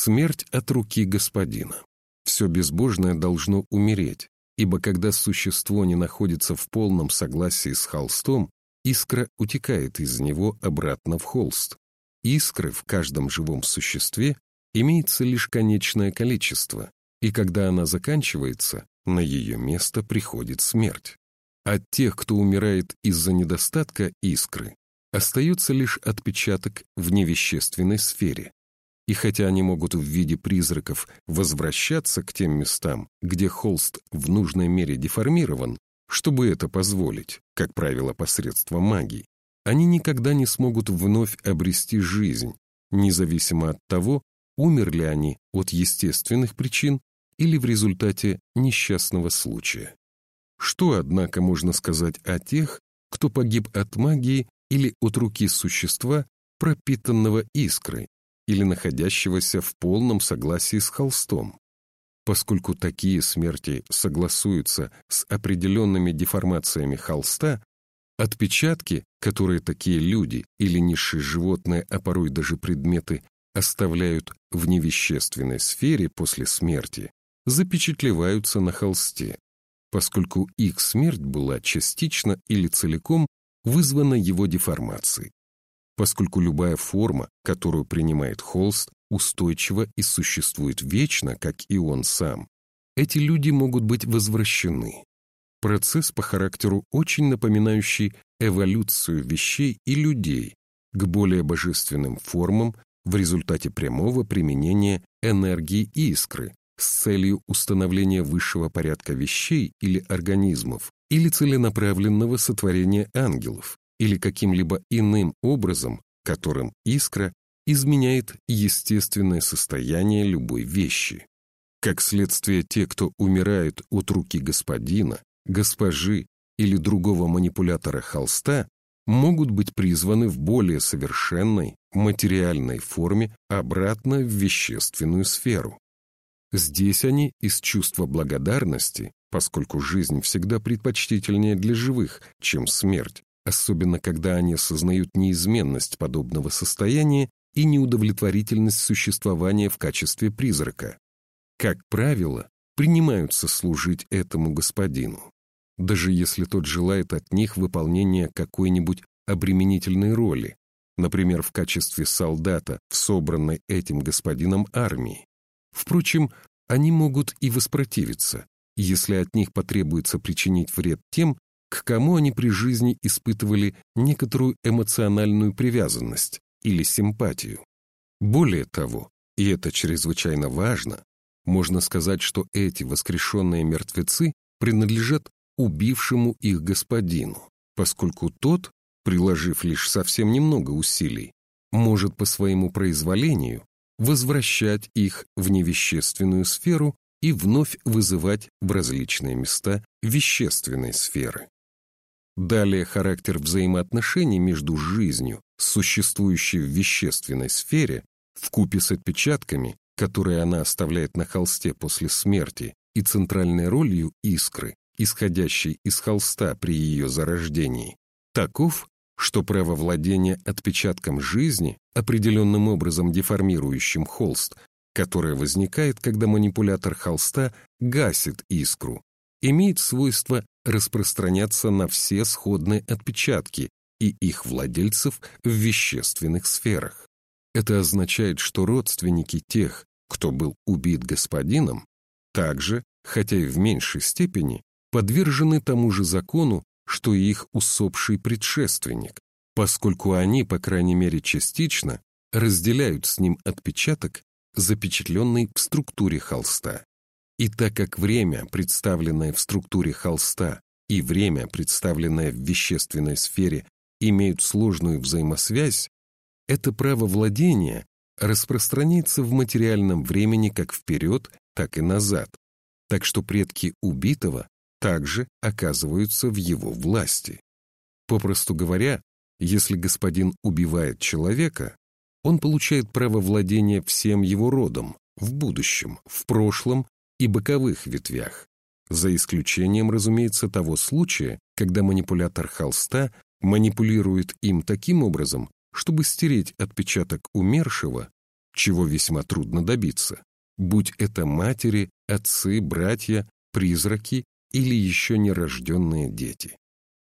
Смерть от руки господина. Все безбожное должно умереть, ибо когда существо не находится в полном согласии с холстом, искра утекает из него обратно в холст. Искры в каждом живом существе имеется лишь конечное количество, и когда она заканчивается, на ее место приходит смерть. От тех, кто умирает из-за недостатка искры, остается лишь отпечаток в невещественной сфере. И хотя они могут в виде призраков возвращаться к тем местам, где холст в нужной мере деформирован, чтобы это позволить, как правило, посредством магии, они никогда не смогут вновь обрести жизнь, независимо от того, умерли они от естественных причин или в результате несчастного случая. Что, однако, можно сказать о тех, кто погиб от магии или от руки существа, пропитанного искрой, или находящегося в полном согласии с холстом? Поскольку такие смерти согласуются с определенными деформациями холста, отпечатки, которые такие люди или низшие животные, а порой даже предметы, оставляют в невещественной сфере после смерти, запечатлеваются на холсте, поскольку их смерть была частично или целиком вызвана его деформацией, поскольку любая форма, которую принимает холст, устойчива и существует вечно, как и он сам, эти люди могут быть возвращены. Процесс по характеру очень напоминающий эволюцию вещей и людей к более божественным формам в результате прямого применения энергии искры, с целью установления высшего порядка вещей или организмов, или целенаправленного сотворения ангелов, или каким-либо иным образом, которым искра изменяет естественное состояние любой вещи. Как следствие, те, кто умирают от руки господина, госпожи или другого манипулятора холста, могут быть призваны в более совершенной, материальной форме обратно в вещественную сферу. Здесь они из чувства благодарности, поскольку жизнь всегда предпочтительнее для живых, чем смерть, особенно когда они осознают неизменность подобного состояния и неудовлетворительность существования в качестве призрака. Как правило, принимаются служить этому господину, даже если тот желает от них выполнения какой-нибудь обременительной роли, например, в качестве солдата в собранной этим господином армии. Впрочем, они могут и воспротивиться, если от них потребуется причинить вред тем, к кому они при жизни испытывали некоторую эмоциональную привязанность или симпатию. Более того, и это чрезвычайно важно, можно сказать, что эти воскрешенные мертвецы принадлежат убившему их господину, поскольку тот, приложив лишь совсем немного усилий, может по своему произволению возвращать их в невещественную сферу и вновь вызывать в различные места вещественной сферы. Далее характер взаимоотношений между жизнью, существующей в вещественной сфере, в купе с отпечатками, которые она оставляет на холсте после смерти, и центральной ролью искры, исходящей из холста при ее зарождении, таков, что право владения отпечатком жизни, определенным образом деформирующим холст, которое возникает, когда манипулятор холста гасит искру, имеет свойство распространяться на все сходные отпечатки и их владельцев в вещественных сферах. Это означает, что родственники тех, кто был убит господином, также, хотя и в меньшей степени, подвержены тому же закону, что и их усопший предшественник, поскольку они, по крайней мере частично, разделяют с ним отпечаток, запечатленный в структуре холста. И так как время, представленное в структуре холста, и время, представленное в вещественной сфере, имеют сложную взаимосвязь, это право владения распространяется в материальном времени как вперед, так и назад, так что предки убитого также оказываются в его власти. Попросту говоря, если господин убивает человека, он получает право владения всем его родом в будущем, в прошлом и боковых ветвях, за исключением, разумеется, того случая, когда манипулятор холста манипулирует им таким образом, чтобы стереть отпечаток умершего, чего весьма трудно добиться, будь это матери, отцы, братья, призраки или еще нерожденные дети.